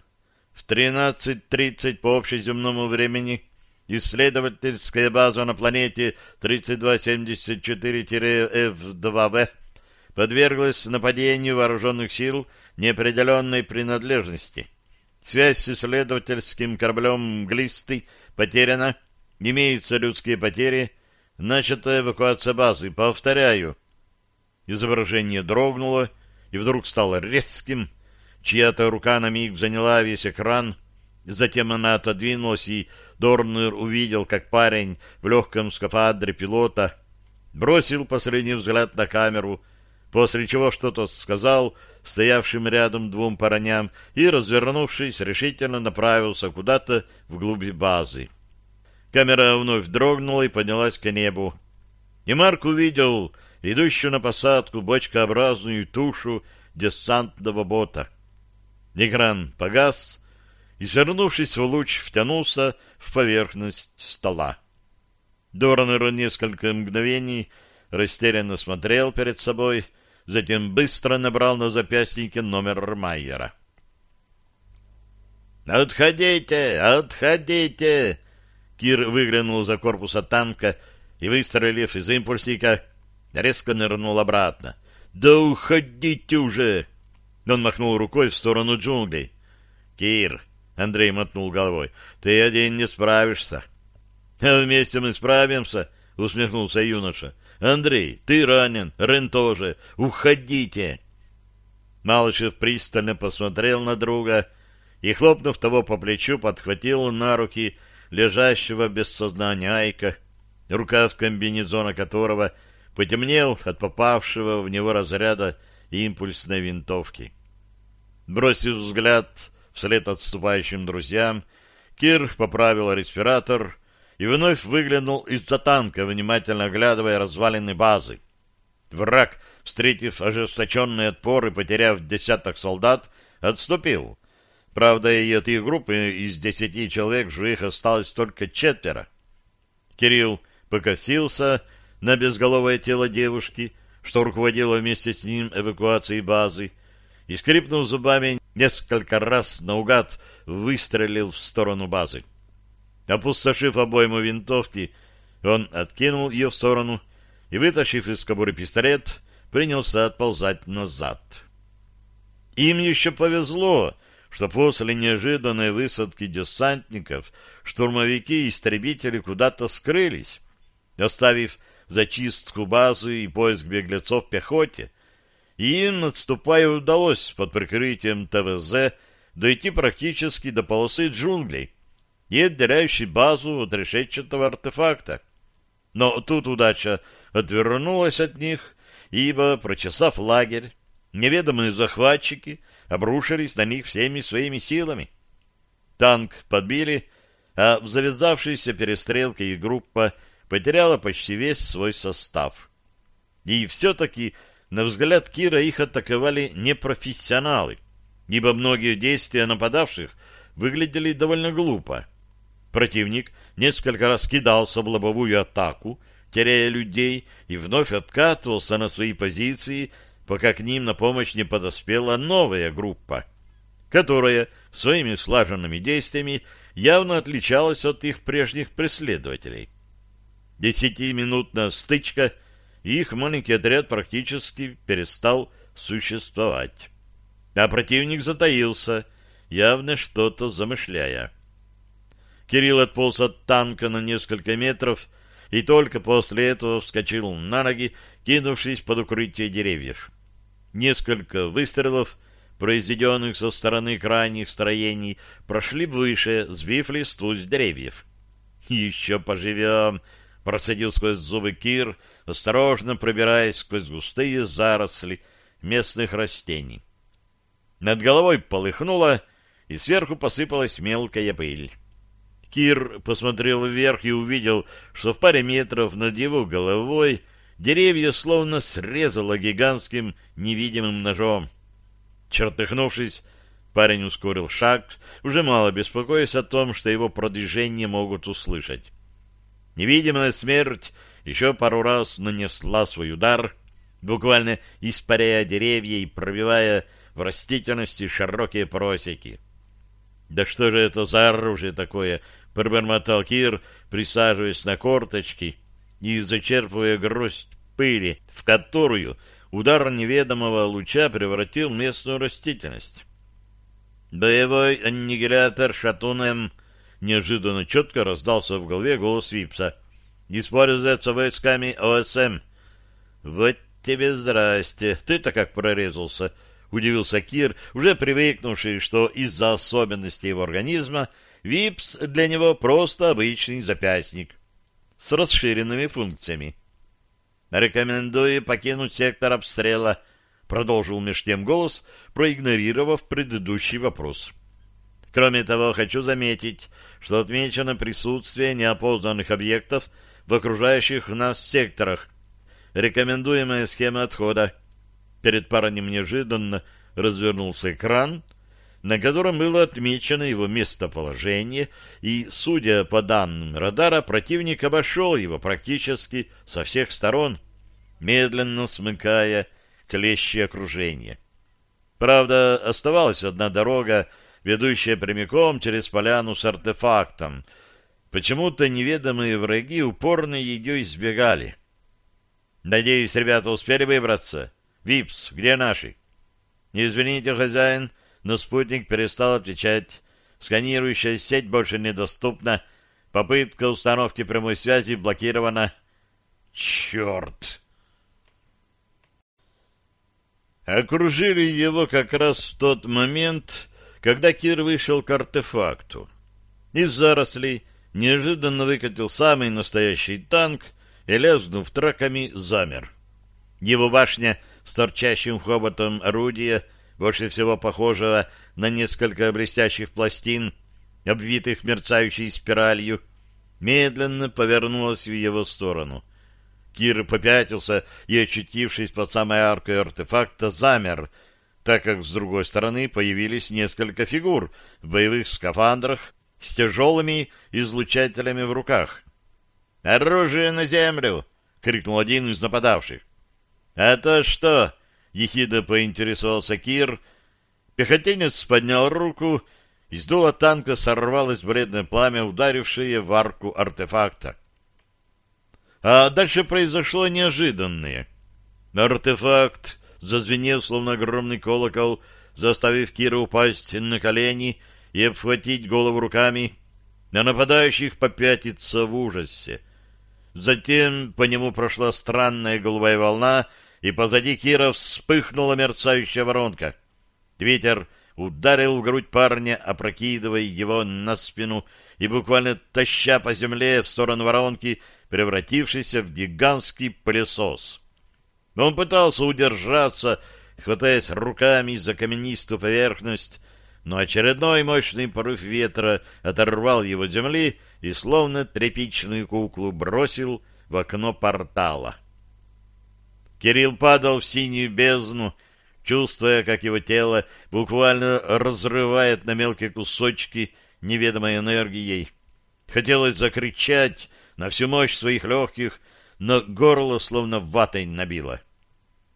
В 13.30 по общеземному времени исследовательская база на планете 3274-F2V подверглась нападению вооруженных сил неопределенной принадлежности. Связь с исследовательским кораблем «Глистый» потеряна, имеются людские потери — Начата эвакуация базы. Повторяю. Изображение дрогнуло и вдруг стало резким. Чья-то рука на миг заняла весь экран. Затем она отодвинулась, и Дорнер увидел, как парень в легком скафандре пилота бросил последний взгляд на камеру, после чего что-то сказал стоявшим рядом двум парням и, развернувшись, решительно направился куда-то вглубь базы. Камера вновь дрогнула и поднялась к небу. И Марк увидел идущую на посадку бочкообразную тушу десантного бота. Экран погас, и, свернувшись в луч, втянулся в поверхность стола. Дорнер несколько мгновений растерянно смотрел перед собой, затем быстро набрал на запястнике номер Майера. «Отходите! Отходите!» Кир выглянул за корпуса танка и, выстрелив из импульсика, резко нырнул обратно. «Да уходите уже!» Он махнул рукой в сторону джунглей. «Кир!» — Андрей мотнул головой. «Ты один не справишься». «А вместе мы справимся!» — усмехнулся юноша. «Андрей, ты ранен, Рен тоже. Уходите!» Малышев пристально посмотрел на друга и, хлопнув того по плечу, подхватил на руки лежащего без сознания Айка, рукав комбинезона которого потемнел от попавшего в него разряда импульсной винтовки. Бросив взгляд вслед отступающим друзьям, Кир поправил респиратор и вновь выглянул из-за танка, внимательно оглядывая развалины базы. Враг, встретив ожесточенный отпор и потеряв десяток солдат, отступил. Правда, и от их группы из десяти человек живых осталось только четверо. Кирилл покосился на безголовое тело девушки, что руководило вместе с ним эвакуацией базы, и, скрипнув зубами, несколько раз наугад выстрелил в сторону базы. Опустошив обойму винтовки, он откинул ее в сторону и, вытащив из кобуры пистолет, принялся отползать назад. Им еще повезло, что после неожиданной высадки десантников штурмовики и истребители куда-то скрылись, оставив зачистку базы и поиск беглецов пехоте, и им, отступая, удалось под прикрытием ТВЗ дойти практически до полосы джунглей и отделяющей базу от решетчатого артефакта. Но тут удача отвернулась от них, ибо, прочесав лагерь, неведомые захватчики обрушились на них всеми своими силами. Танк подбили, а в завязавшейся перестрелке их группа потеряла почти весь свой состав. И все-таки, на взгляд Кира, их атаковали непрофессионалы, ибо многие действия нападавших выглядели довольно глупо. Противник несколько раз кидался в лобовую атаку, теряя людей, и вновь откатывался на свои позиции, пока к ним на помощь не подоспела новая группа, которая своими слаженными действиями явно отличалась от их прежних преследователей. Десятиминутная стычка, и их маленький отряд практически перестал существовать. А противник затаился, явно что-то замышляя. Кирилл отполз от танка на несколько метров и только после этого вскочил на ноги, кинувшись под укрытие деревьев. Несколько выстрелов, произведенных со стороны крайних строений, прошли выше, сбив листву с деревьев. «Еще поживем!» — процедил сквозь зубы Кир, осторожно пробираясь сквозь густые заросли местных растений. Над головой полыхнуло, и сверху посыпалась мелкая пыль. Кир посмотрел вверх и увидел, что в паре метров над его головой Деревья словно срезало гигантским невидимым ножом. Чертыхнувшись, парень ускорил шаг, уже мало беспокоясь о том, что его продвижение могут услышать. Невидимая смерть еще пару раз нанесла свой удар, буквально испаряя деревья и пробивая в растительности широкие просеки. «Да что же это за оружие такое?» — пробормотал Кир, присаживаясь на корточки — и зачерпывая гроздь пыли, в которую удар неведомого луча превратил местную растительность. «Боевой аннигилятор Шатунем» неожиданно четко раздался в голове голос Випса. используется войсками ОСМ. Вот тебе здрасте. Ты-то как прорезался? Удивился Кир, уже привыкнувший, что из-за особенностей его организма ВИПС для него просто обычный запястник с расширенными функциями. «Рекомендую покинуть сектор обстрела», — продолжил меж тем голос, проигнорировав предыдущий вопрос. «Кроме того, хочу заметить, что отмечено присутствие неопознанных объектов в окружающих нас секторах. Рекомендуемая схема отхода». Перед парнем неожиданно развернулся экран, на котором было отмечено его местоположение, и, судя по данным радара, противник обошел его практически со всех сторон, медленно смыкая клещи окружения. Правда, оставалась одна дорога, ведущая прямиком через поляну с артефактом. Почему-то неведомые враги упорно ее избегали. «Надеюсь, ребята успели выбраться? Випс, где наши?» «Извините, хозяин», но спутник перестал отвечать. Сканирующая сеть больше недоступна. Попытка установки прямой связи блокирована. Черт! Окружили его как раз в тот момент, когда Кир вышел к артефакту. Из зарослей неожиданно выкатил самый настоящий танк и, лезнув траками, замер. Его башня с торчащим хоботом орудия — больше всего похожего на несколько блестящих пластин, обвитых мерцающей спиралью, медленно повернулась в его сторону. Кир попятился и, очутившись под самой аркой артефакта, замер, так как с другой стороны появились несколько фигур в боевых скафандрах с тяжелыми излучателями в руках. «Оружие на землю!» — крикнул один из нападавших. «А то что?» — ехидо поинтересовался Кир. Пехотинец поднял руку, из дула танка сорвалось вредное пламя, ударившее в арку артефакта. А дальше произошло неожиданное. Артефакт зазвенел, словно огромный колокол, заставив Кира упасть на колени и обхватить голову руками, на нападающих попятиться в ужасе. Затем по нему прошла странная голубая волна — и позади Кира вспыхнула мерцающая воронка. Ветер ударил в грудь парня, опрокидывая его на спину и буквально таща по земле в сторону воронки, превратившейся в гигантский пылесос. Он пытался удержаться, хватаясь руками за каменистую поверхность, но очередной мощный порыв ветра оторвал его от земли и словно тряпичную куклу бросил в окно портала. Кирилл падал в синюю бездну, чувствуя, как его тело буквально разрывает на мелкие кусочки неведомой энергией. Хотелось закричать на всю мощь своих легких, но горло словно ватой набило.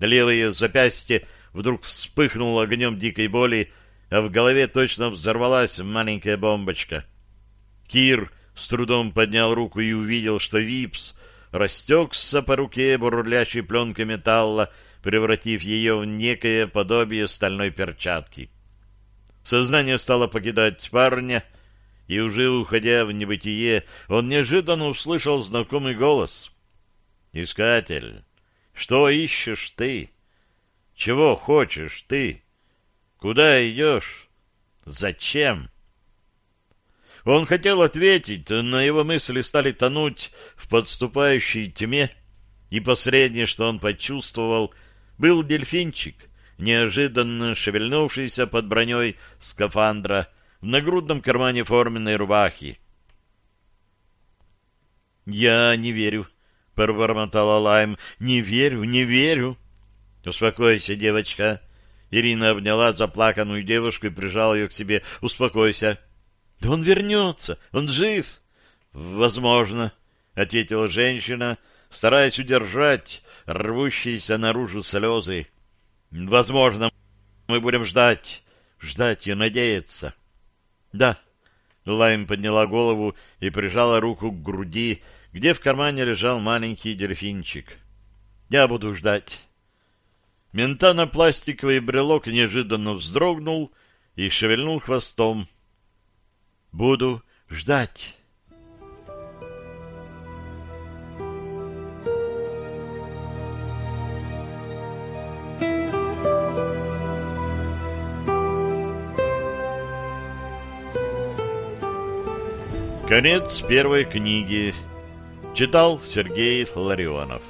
Левое запястье вдруг вспыхнуло огнем дикой боли, а в голове точно взорвалась маленькая бомбочка. Кир с трудом поднял руку и увидел, что Випс растекся по руке бурлящей пленкой металла, превратив ее в некое подобие стальной перчатки. Сознание стало покидать парня, и уже уходя в небытие, он неожиданно услышал знакомый голос. «Искатель, что ищешь ты? Чего хочешь ты? Куда идешь? Зачем?» Он хотел ответить, но его мысли стали тонуть в подступающей тьме, и последнее, что он почувствовал, был дельфинчик, неожиданно шевельнувшийся под броней скафандра в нагрудном кармане форменной рубахи. «Я не верю», — пробормотала Лайм. «Не верю, не верю». «Успокойся, девочка». Ирина обняла заплаканную девушку и прижала ее к себе. «Успокойся». Да он вернется, он жив. Возможно, ответила женщина, стараясь удержать рвущиеся наружу слезы. Возможно, мы будем ждать, ждать и надеяться. Да. Лайм подняла голову и прижала руку к груди, где в кармане лежал маленький дельфинчик. «Я буду ждать». Ментано-пластиковый брелок неожиданно вздрогнул и шевельнул хвостом. «Буду ждать». Конец первой книги. Читал Сергей Ларионов.